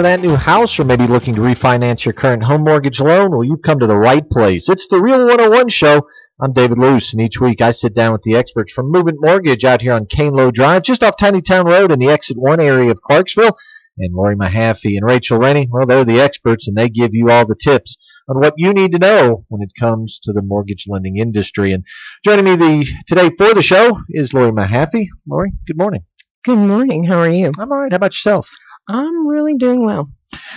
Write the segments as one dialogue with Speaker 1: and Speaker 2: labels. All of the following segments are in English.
Speaker 1: In the market for that new house or maybe looking to refinance your current home mortgage loan? Well, you've come to the right place. It's the Real 101 Show. I'm David Luce, and each week I sit down with the experts from Movement Mortgage out here on Cane Low Drive, just off Tiny Town Road in the Exit 1 area of Clarksville. And Lori Mahaffey and Rachel Rainey, well, they're the experts, and they give you all the tips on what you need to know when it comes to the mortgage lending industry. And joining me the, today for the show is Lori Mahaffey. Lori, good morning.
Speaker 2: Good morning. How are you?
Speaker 1: I'm all right. How about yourself?
Speaker 2: I'm really doing well.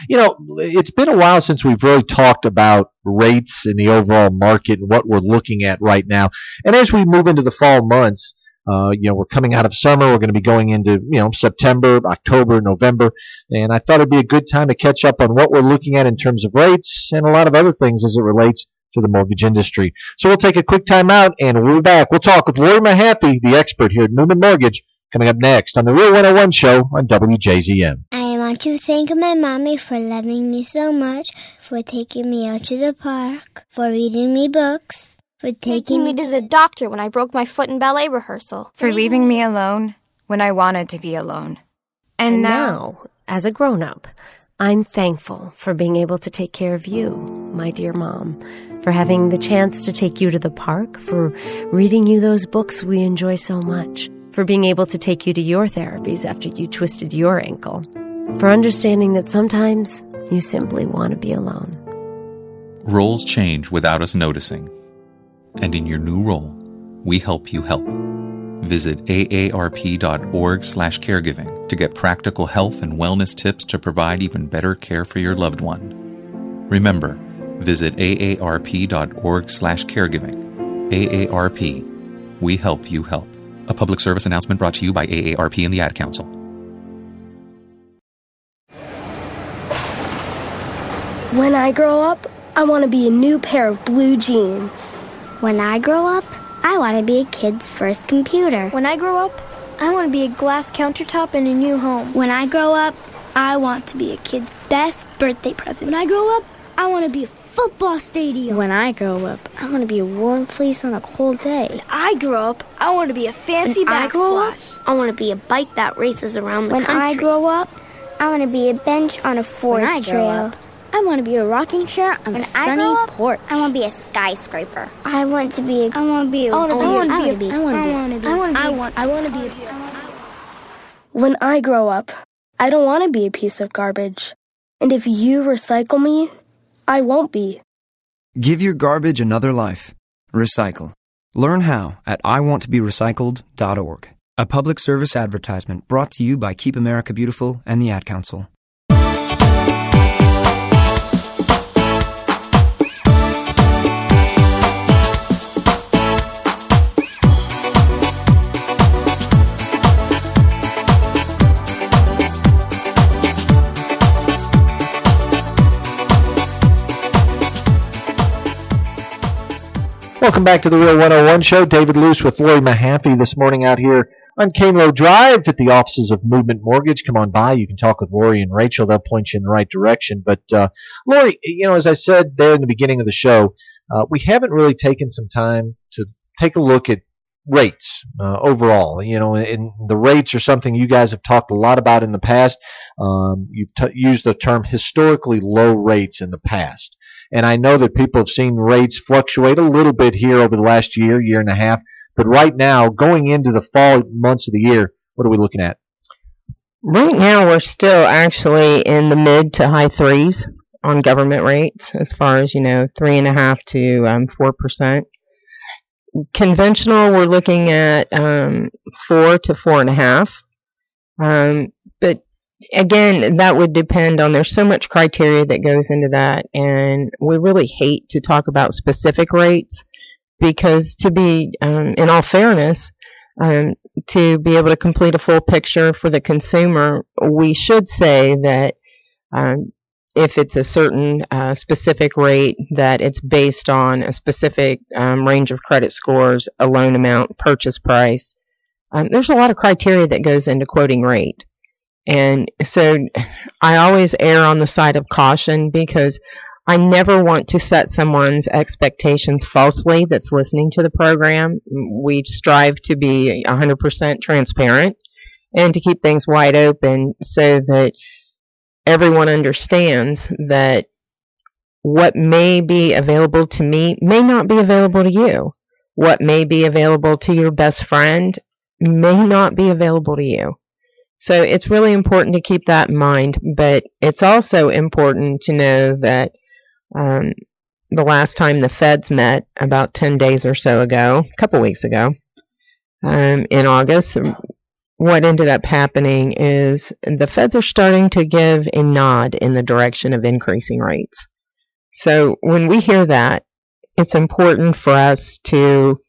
Speaker 1: You know, it's been a while since we've really talked about rates in the overall market and what we're looking at right now. And as we move into the fall months, uh, you know, we're coming out of summer. We're going to be going into, you know, September, October, November. And I thought it'd be a good time to catch up on what we're looking at in terms of rates and a lot of other things as it relates to the mortgage industry. So we'll take a quick time out and we'll be back. We'll talk with Lori Mahaffey, the expert here at Movement Mortgage, coming up next on the Real 101 show on WJZM.
Speaker 3: I want to thank my mommy for loving me so much, for taking me out to the park, for reading me books, for taking
Speaker 4: me to the doctor when I broke my foot in ballet rehearsal.
Speaker 5: For leaving me alone when I wanted to be alone. And,
Speaker 6: And
Speaker 5: now,
Speaker 6: now, as a grown up, I'm thankful for being able to take care of you, my dear mom, for having the chance to take you to the park, for reading you those books we enjoy so much, for being able to take you to your therapies after you twisted your ankle, for understanding that sometimes you simply want to be alone.
Speaker 7: Roles change without us noticing. And in your new role, we help you help. Visit aarp.org/caregiving to get practical health and wellness tips to provide even better care for your loved one. Remember, visit aarp.org/caregiving. AARP. We help you help. A public service announcement brought to you by AARP and the Ad Council.
Speaker 8: When I grow up, I want to be a new pair of blue jeans.
Speaker 3: When I grow up, I want to be a kid's first computer.
Speaker 4: When I grow up, I want to be a glass countertop in a new home.
Speaker 8: When I grow up, I want to be a kid's best birthday present.
Speaker 3: When I grow up, I want to be a football stadium.
Speaker 8: When I grow up, I want to be a warm fleece on a cold day.
Speaker 4: When I grow up, I want to be a fancy
Speaker 8: When I
Speaker 4: backsplash.
Speaker 8: I want to be a bike that races around the
Speaker 3: When
Speaker 8: country.
Speaker 3: I grow up, I want to be a bench on a forest
Speaker 8: I
Speaker 3: trail.
Speaker 8: up, I want to be a rocking chair on
Speaker 3: When
Speaker 8: a
Speaker 3: I
Speaker 8: sunny
Speaker 3: grow up,
Speaker 8: porch.
Speaker 3: I want to be a skyscraper. I want to be. A, I want to be. A,
Speaker 4: I wanna be-
Speaker 3: I
Speaker 4: I wanna be
Speaker 3: to.
Speaker 8: I wanna be-
Speaker 3: I want to be.
Speaker 4: I want to be.
Speaker 8: I
Speaker 4: I want to be.
Speaker 8: When I grow up, I don't want to be a piece of garbage. And if you recycle me, I won't be.
Speaker 9: Give your garbage another life. Recycle. Learn how at iwanttoberecycled.org. A public service advertisement brought to you by Keep America Beautiful and the Ad Council.
Speaker 1: Welcome back to the Real 101 Show. David Luce with Lori Mahaffey this morning out here on Cane Low Drive at the offices of Movement Mortgage. Come on by. You can talk with Lori and Rachel. They'll point you in the right direction. But, uh, Lori, you know, as I said there in the beginning of the show, uh, we haven't really taken some time to take a look at rates uh, overall. You know, and the rates are something you guys have talked a lot about in the past. Um, you've t- used the term historically low rates in the past. And I know that people have seen rates fluctuate a little bit here over the last year, year and a half. But right now, going into the fall months of the year, what are we looking at?
Speaker 2: Right now, we're still actually in the mid to high threes on government rates, as far as you know, three and a half to um, four percent. Conventional, we're looking at um, four to four and a half. Um, again, that would depend on. There's so much criteria that goes into that, and we really hate to talk about specific rates because, to be um, in all fairness, um, to be able to complete a full picture for the consumer, we should say that um, if it's a certain uh, specific rate, that it's based on a specific um, range of credit scores, a loan amount, purchase price. Um, there's a lot of criteria that goes into quoting rate. And so I always err on the side of caution because I never want to set someone's expectations falsely that's listening to the program. We strive to be 100% transparent and to keep things wide open so that everyone understands that what may be available to me may not be available to you. What may be available to your best friend may not be available to you. So it's really important to keep that in mind, but it's also important to know that um, the last time the feds met, about 10 days or so ago, a couple weeks ago, um, in August, what ended up happening is the feds are starting to give a nod in the direction of increasing rates. So when we hear that, it's important for us to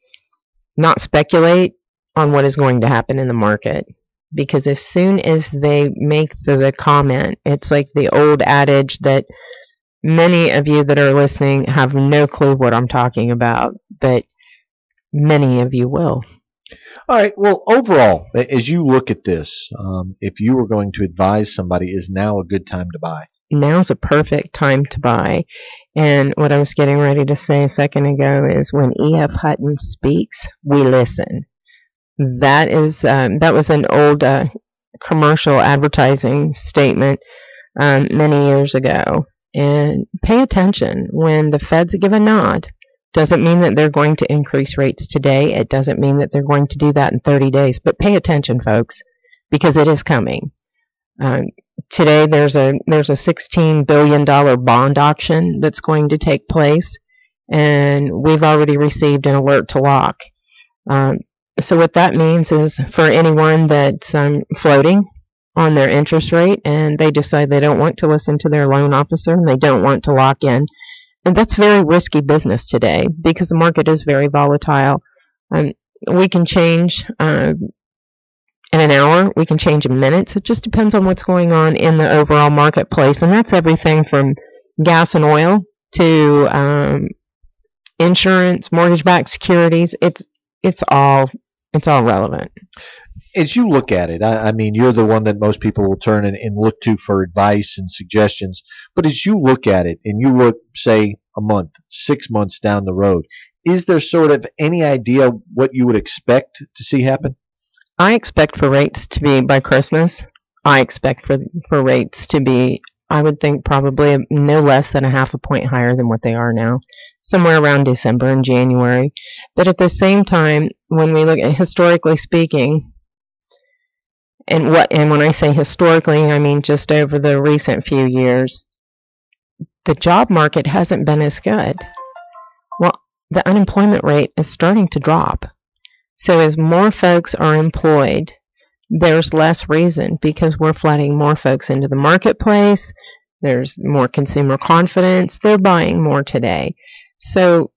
Speaker 2: not speculate on what is going to happen in the market. Because as soon as they make the, the comment, it's like the old adage that many of you that are listening have no clue what I'm talking about, but many of you will.
Speaker 1: All right. Well, overall, as you look at this, um, if you were going to advise somebody, is now a good time to buy?
Speaker 2: Now's a perfect time to buy. And what I was getting ready to say a second ago is when E.F. Hutton speaks, we listen. That is um, that was an old uh, commercial advertising statement um, many years ago. And pay attention when the feds give a nod doesn't mean that they're going to increase rates today. It doesn't mean that they're going to do that in 30 days. But pay attention, folks, because it is coming. Um, today there's a there's a 16 billion dollar bond auction that's going to take place, and we've already received an alert to lock. Um, so what that means is for anyone that's um, floating on their interest rate and they decide they don't want to listen to their loan officer and they don't want to lock in and that's very risky business today because the market is very volatile. Um, we can change uh, in an hour, we can change in minutes. It just depends on what's going on in the overall marketplace, and that's everything from gas and oil to um, insurance, mortgage-backed securities. It's it's all it's all relevant
Speaker 1: as you look at it, I, I, mean, you're the one that most people will turn and, and, look to for advice and suggestions. But as you look at it and you look, say, a month, six months down the road, is there sort of any idea what you would expect to see happen?
Speaker 2: I expect for rates to be by Christmas. I expect for for rates to be, I would think, probably no less than a half a point higher than what they are now, somewhere around December and January. But at the same time, when we look at historically speaking, and what and when I say historically, I mean just over the recent few years, the job market hasn't been as good. Well, the unemployment rate is starting to drop. So as more folks are employed, there's less reason because we're flooding more folks into the marketplace. There's more consumer confidence. They're buying more today. So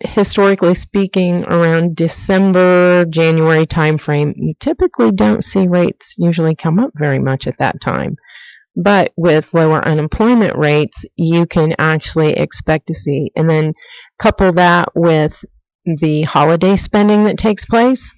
Speaker 2: historically speaking, around December, January timeframe, you typically don't see rates usually come up very much at that time. But with lower unemployment rates, you can actually expect to see. And then couple that with the holiday spending that takes place.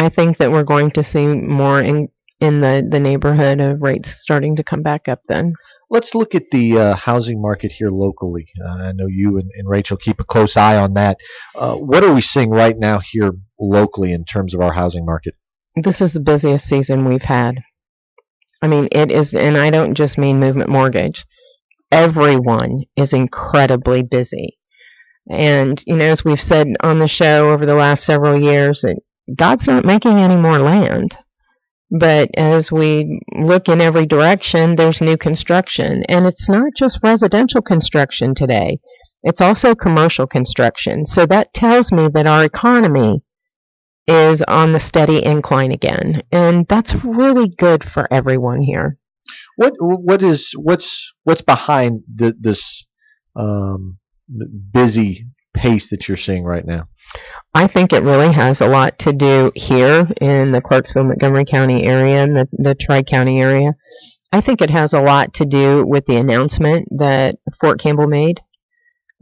Speaker 2: I think that we're going to see more in in the, the neighborhood of rates starting to come back up then.
Speaker 1: Let's look at the uh, housing market here locally. Uh, I know you and, and, Rachel keep a close eye on that. Uh, what are we seeing right now here locally in terms of our housing market?
Speaker 2: This is the busiest season we've had. I mean, it is, and I don't just mean movement mortgage. Everyone is incredibly busy. And, you know, as we've said on the show over the last several years, that God's not making any more land. But as we look in every direction, there's new construction. And it's not just residential construction today, it's also commercial construction. So that tells me that our economy is on the steady incline again. And that's really good for everyone here.
Speaker 1: What what is what's what's behind the, this um, busy pace that you're seeing right now?
Speaker 2: I think it really has a lot to do here in the Clarksville Montgomery County area and the, the Tri County area. I think it has a lot to do with the announcement that Fort Campbell made.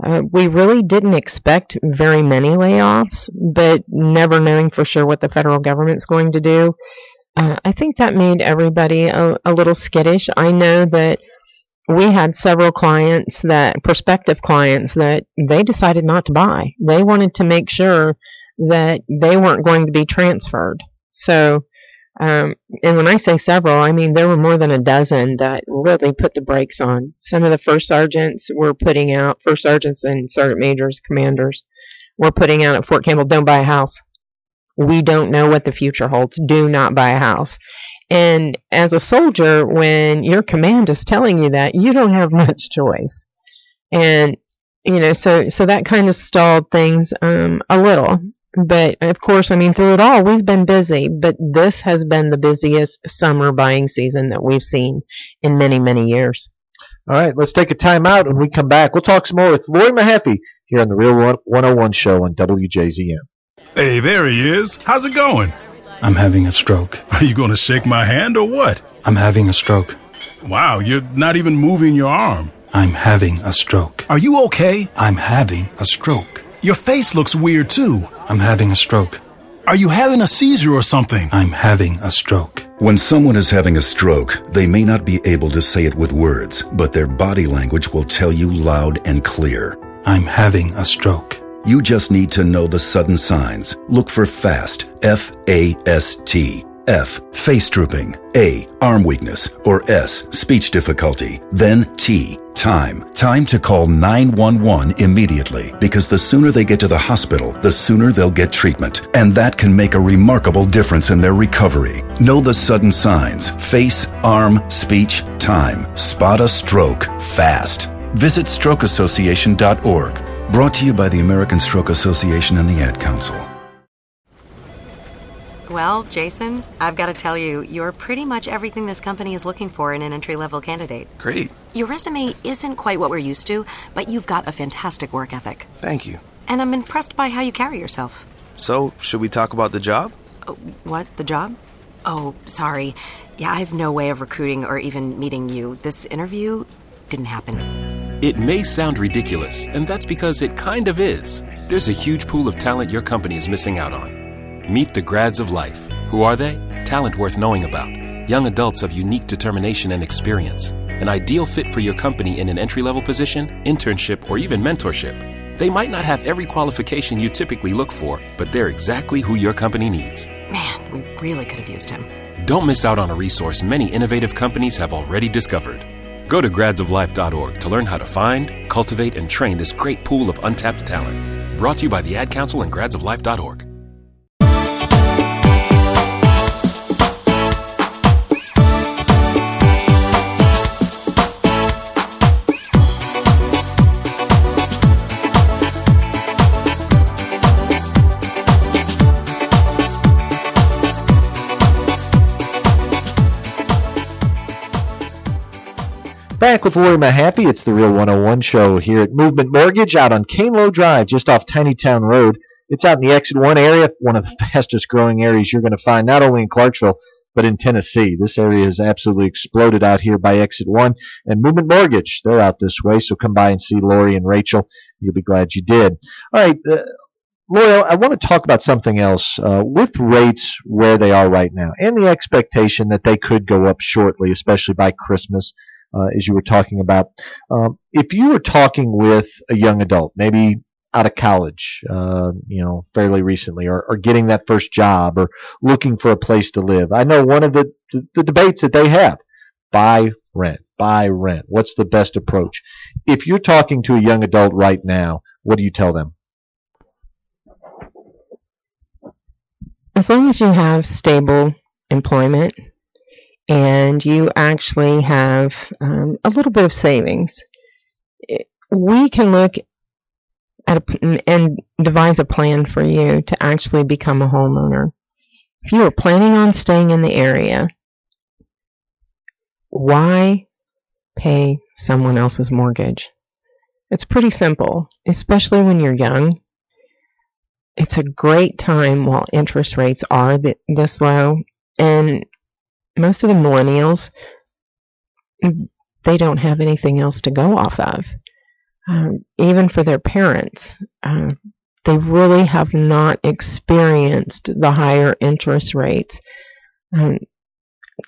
Speaker 2: Uh, we really didn't expect very many layoffs, but never knowing for sure what the federal government's going to do, uh, I think that made everybody a, a little skittish. I know that we had several clients that prospective clients that they decided not to buy. They wanted to make sure that they weren't going to be transferred. So Um, and when I say several, I mean there were more than a dozen that really put the brakes on. Some of the first sergeants were putting out, first sergeants and sergeant majors, commanders, were putting out at Fort Campbell, don't buy a house. We don't know what the future holds. Do not buy a house. And as a soldier, when your command is telling you that, you don't have much choice. And you know, so so that kind of stalled things um, a little. But of course, I mean, through it all, we've been busy. But this has been the busiest summer buying season that we've seen in many, many years.
Speaker 1: All right, let's take a time out. When we come back, we'll talk some more with Lori Mahaffey here on the Real 101 show on WJZM.
Speaker 10: Hey, there he is. How's it going?
Speaker 11: I'm having a stroke.
Speaker 10: Are you going to shake my hand or what?
Speaker 11: I'm having a stroke.
Speaker 10: Wow, you're not even moving your arm.
Speaker 11: I'm having a stroke.
Speaker 10: Are you okay?
Speaker 11: I'm having a stroke.
Speaker 10: Your face looks weird too.
Speaker 11: I'm having a stroke.
Speaker 10: Are you having a seizure or something?
Speaker 11: I'm having a stroke.
Speaker 12: When someone is having a stroke, they may not be able to say it with words, but their body language will tell you loud and clear.
Speaker 11: I'm having a stroke.
Speaker 12: You just need to know the sudden signs. Look for FAST, F A S T. F. Face drooping. A. Arm weakness. Or S. Speech difficulty. Then T. Time. Time to call 911 immediately because the sooner they get to the hospital, the sooner they'll get treatment. And that can make a remarkable difference in their recovery. Know the sudden signs. Face, arm, speech, time. Spot a stroke fast. Visit strokeassociation.org. Brought to you by the American Stroke Association and the Ad Council.
Speaker 13: Well, Jason, I've got to tell you, you're pretty much everything this company is looking for in an entry level candidate.
Speaker 11: Great.
Speaker 13: Your resume isn't quite what we're used to, but you've got a fantastic work ethic.
Speaker 11: Thank you.
Speaker 13: And I'm impressed by how you carry yourself.
Speaker 11: So, should we talk about the job?
Speaker 13: Uh, what? The job? Oh, sorry. Yeah, I have no way of recruiting or even meeting you. This interview didn't happen.
Speaker 14: It may sound ridiculous, and that's because it kind of is. There's a huge pool of talent your company is missing out on. Meet the grads of life. Who are they? Talent worth knowing about. Young adults of unique determination and experience. An ideal fit for your company in an entry level position, internship, or even mentorship. They might not have every qualification you typically look for, but they're exactly who your company needs.
Speaker 13: Man, we really could have used him.
Speaker 14: Don't miss out on a resource many innovative companies have already discovered. Go to gradsoflife.org to learn how to find, cultivate, and train this great pool of untapped talent. Brought to you by the Ad Council and gradsoflife.org.
Speaker 1: Back with Lori Mahaffey. It's the Real 101 show here at Movement Mortgage out on Canelow Drive, just off Tinytown Road. It's out in the Exit 1 area, one of the fastest growing areas you're going to find not only in Clarksville, but in Tennessee. This area has absolutely exploded out here by Exit 1. And Movement Mortgage, they're out this way, so come by and see Lori and Rachel. You'll be glad you did. All right. Uh, Lori, I want to talk about something else. Uh, with rates where they are right now and the expectation that they could go up shortly, especially by Christmas, uh, as you were talking about. Um, if you were talking with a young adult, maybe out of college, uh, you know, fairly recently, or, or getting that first job, or looking for a place to live, I know one of the, the, the debates that they have: buy, rent, buy, rent. What's the best approach? If you're talking to a young adult right now, what do you tell them?
Speaker 2: As long as you have stable employment and you actually have um, a little bit of savings, we can look at a, and devise a plan for you to actually become a homeowner. If you are planning on staying in the area, why pay someone else's mortgage? It's pretty simple, especially when you're young. It's a great time while interest rates are this low, and most of the millennials, they don't have anything else to go off of. Um, even for their parents, uh, they really have not experienced the higher interest rates. Um,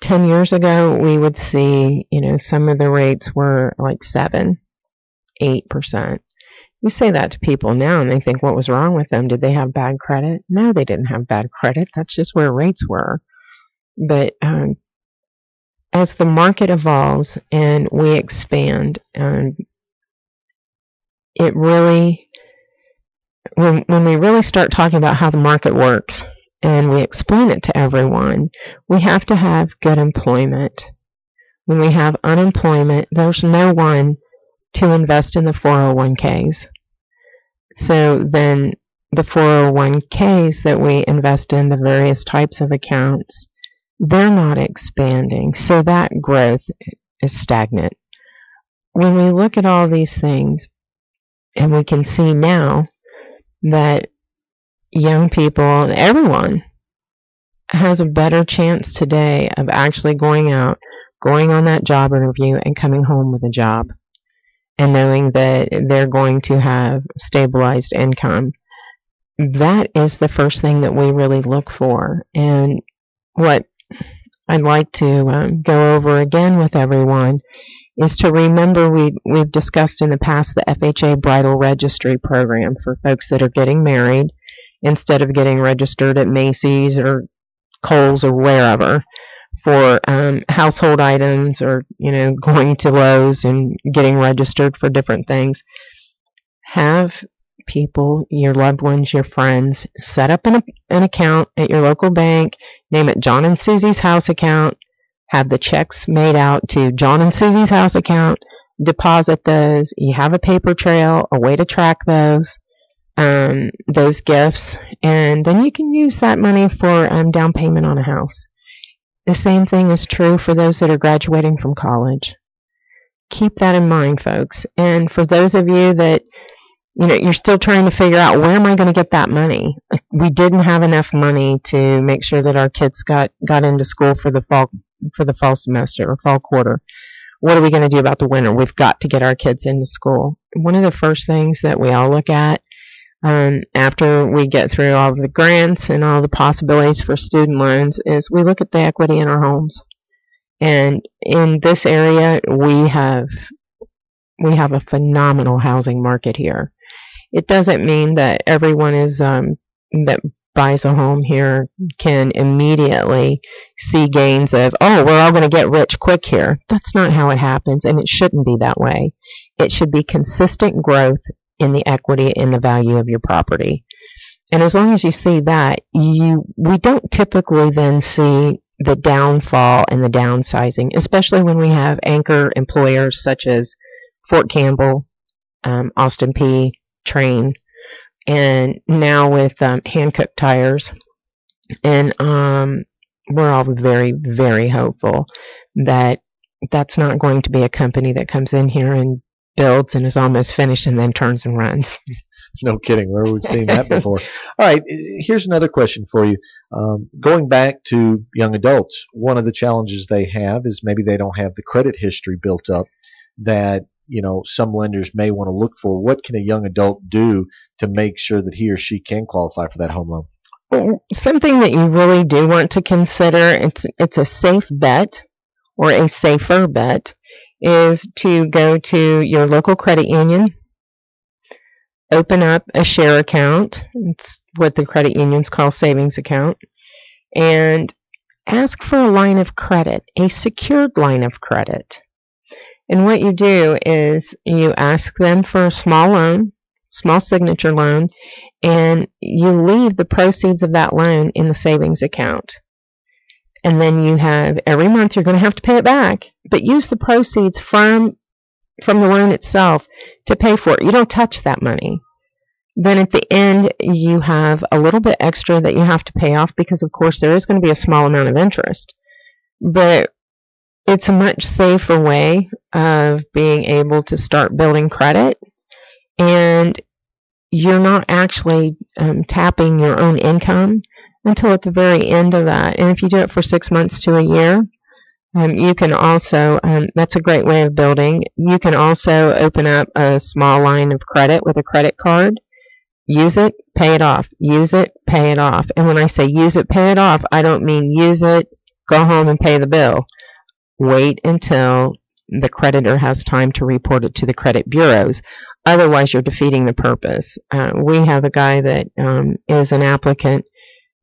Speaker 2: 10 years ago, we would see, you know, some of the rates were like 7, 8%. You say that to people now and they think, what was wrong with them? Did they have bad credit? No, they didn't have bad credit. That's just where rates were But um, as the market evolves and we expand, um, it really when when we really start talking about how the market works and we explain it to everyone, we have to have good employment. When we have unemployment, there's no one to invest in the 401ks. So then the 401ks that we invest in, the various types of accounts, they're not expanding. So that growth is stagnant. When we look at all these things, and we can see now that young people, everyone, has a better chance today of actually going out, going on that job interview, and coming home with a job. And knowing that they're going to have stabilized income. That is the first thing that we really look for. And what I'd like to um, go over again with everyone is to remember we, we've discussed in the past the FHA Bridal Registry program for folks that are getting married instead of getting registered at Macy's or Kohl's or wherever for um, household items or you know going to Lowe's and getting registered for different things. Have people, your loved ones, your friends, set up an, an account at your local bank. Name it John and Susie's house account. Have the checks made out to John and Susie's house account. Deposit those. You have a paper trail, a way to track those um, those gifts, and then you can use that money for um, down payment on a house. The same thing is true for those that are graduating from college. Keep that in mind, folks. And for those of you that you know you're still trying to figure out where am I going to get that money? We didn't have enough money to make sure that our kids got got into school for the fall for the fall semester or fall quarter. What are we going to do about the winter? We've got to get our kids into school. One of the first things that we all look at um, after we get through all the grants and all the possibilities for student loans is we look at the equity in our homes. And in this area, we have we have a phenomenal housing market here. It doesn't mean that everyone is um, that buys a home here can immediately see gains of oh we're all going to get rich quick here. That's not how it happens, and it shouldn't be that way. It should be consistent growth in the equity in the value of your property. And as long as you see that, you we don't typically then see the downfall and the downsizing, especially when we have anchor employers such as Fort Campbell, um, Austin Peay, Trane, and now with um, Hankook Tires. And um, we're all very, very hopeful that that's not going to be a company that comes in here and builds and is almost finished and then turns and runs.
Speaker 1: no kidding. Where we've seen that before. All right. Here's another question for you. Um, going back to young adults, one of the challenges they have is maybe they don't have the credit history built up that you know some lenders may want to look for. What can a young adult do to make sure that he or she can qualify for that home loan?
Speaker 2: Something that you really do want to consider. It's it's a safe bet or a safer bet is to go to your local credit union, open up a share account. It's what the credit unions call savings account, and ask for a line of credit, a secured line of credit. And what you do is you ask them for a small loan, small signature loan, and you leave the proceeds of that loan in the savings account and then you have every month you're going to have to pay it back, but use the proceeds from from the loan itself to pay for it. You don't touch that money. Then at the end you have a little bit extra that you have to pay off because of course there is going to be a small amount of interest. But it's a much safer way of being able to start building credit and you're not actually um, tapping your own income until at the very end of that. And if you do it for six months to a year, um, you can also, um, that's a great way of building. You can also open up a small line of credit with a credit card. Use it, pay it off. Use it, pay it off. And when I say use it, pay it off, I don't mean use it, go home and pay the bill. Wait until the creditor has time to report it to the credit bureaus. Otherwise, you're defeating the purpose. Uh, we have a guy that um, is an applicant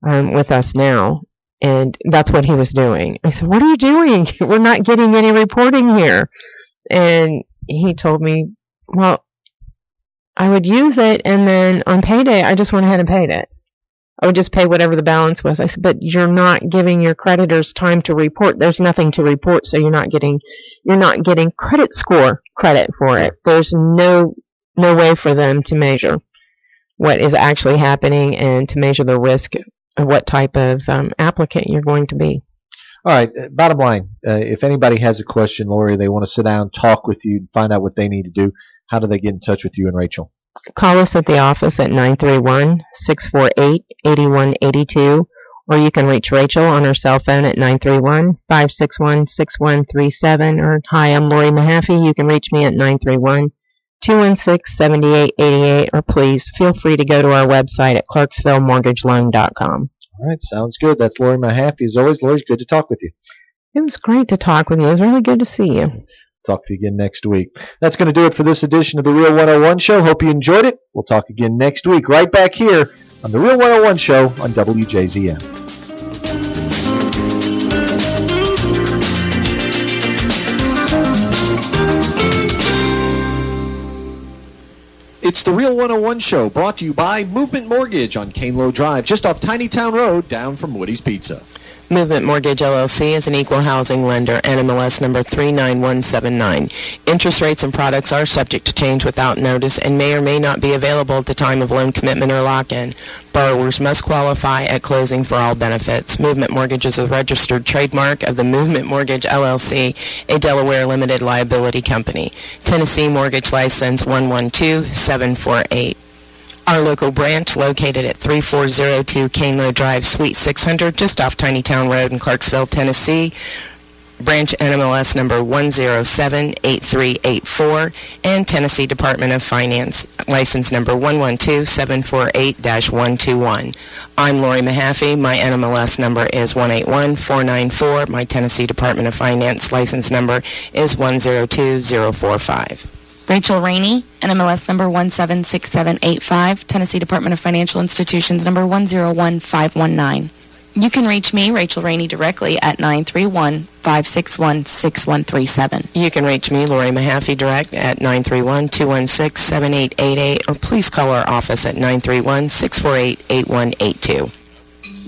Speaker 2: um, with us now, And that's what he was doing. I said, What are you doing? We're not getting any reporting here. And he told me, Well, I would use it and then on payday I just went ahead and paid it. I would just pay whatever the balance was. I said, but you're not giving your creditors time to report. There's nothing to report, so you're not getting you're not getting credit score credit for it. There's no no way for them to measure what is actually happening and to measure the risk of what type of um, applicant you're going to be.
Speaker 1: All right. uh, Bottom line, uh, if anybody has a question, Lori, they want to sit down, talk with you, find out what they need to do. How do they get in touch with you and Rachel?
Speaker 2: Call us at the office at 931 648 8182, or you can reach Rachel on her cell phone at 931 561 6137, or hi, I'm Lori Mahaffey. You can reach me at 931 216 7888, or please feel free to go to our website at clarksvillemortgageloan.com.
Speaker 1: All right. Sounds good. That's Lori Mahaffey. As always, Lori, good to talk with you.
Speaker 2: It was great to talk with you. It was really good to see you.
Speaker 1: Talk to you again next week. That's going to do it for this edition of the Real 101 Show. Hope you enjoyed it. We'll talk again next week, right back here on the Real 101 Show on WJZM.
Speaker 15: It's the Real 101 Show brought to you by Movement Mortgage on Canelo Drive, just off Tiny Town Road, down from Woody's Pizza.
Speaker 16: Movement Mortgage LLC is an equal housing lender, NMLS number 39179. Interest rates and products are subject to change without notice and may or may not be available at the time of loan commitment or lock-in. Borrowers must qualify at closing for all benefits. Movement Mortgage is a registered trademark of the Movement Mortgage LLC, a Delaware limited liability company. Tennessee Mortgage License 112748. Our local branch, located at 3402 Canelo Drive, Suite 600, just off Tiny Town Road in Clarksville, Tennessee. Branch NMLS number 1078384 and Tennessee Department of Finance, license number 112748-121. I'm Lori Mahaffey. My NMLS number is 181494. My Tennessee Department of Finance license number is 102045.
Speaker 17: Rachel Rainey, NMLS number 176785, Tennessee Department of Financial Institutions number 101519. You can reach me, Rachel Rainey, directly at 931-561-6137.
Speaker 16: You can reach me, Lori Mahaffey, direct at 931-216-7888, or please call our office at 931-648-8182.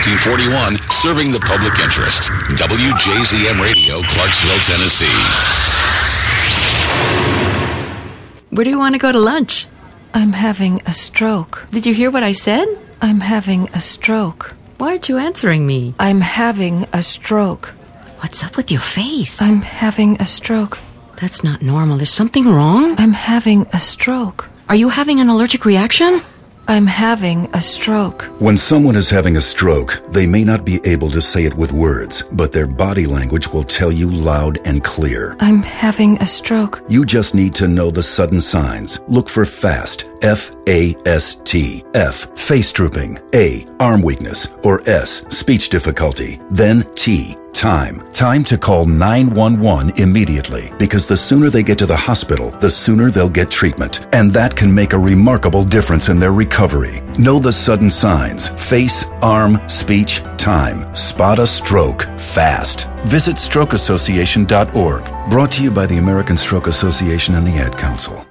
Speaker 18: 1941, serving the public interest. WJZM Radio, Clarksville, Tennessee.
Speaker 19: Where do you want to go to lunch?
Speaker 20: I'm having a stroke.
Speaker 19: Did you hear what I said?
Speaker 20: I'm having a stroke.
Speaker 19: Why aren't you answering me?
Speaker 20: I'm having a stroke.
Speaker 19: What's up with your face?
Speaker 20: I'm having a stroke.
Speaker 19: That's not normal. Is something wrong?
Speaker 20: I'm having a stroke.
Speaker 19: Are you having an allergic reaction?
Speaker 20: I'm having a stroke.
Speaker 12: When someone is having a stroke, they may not be able to say it with words, but their body language will tell you loud and clear.
Speaker 20: I'm having a stroke.
Speaker 12: You just need to know the sudden signs. Look for FAST, F A S T, F, face drooping, A, arm weakness, or S, speech difficulty, then T, time. Time to call 911 immediately because the sooner they get to the hospital, the sooner they'll get treatment. And that can make a remarkable difference in their recovery. Know the sudden signs face, arm, speech, time. Spot a stroke fast. Visit strokeassociation.org. Brought to you by the American Stroke Association and the Ad Council.